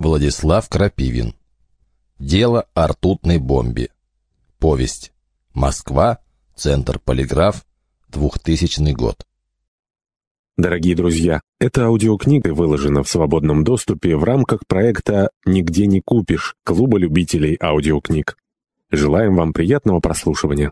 Владислав Крапивин. Дело о ртутной бомбе. Повесть. Москва. Центр Полиграф. 2000 год. Дорогие друзья, эта аудиокнига выложена в свободном доступе в рамках проекта «Нигде не купишь» Клуба любителей аудиокниг. Желаем вам приятного прослушивания.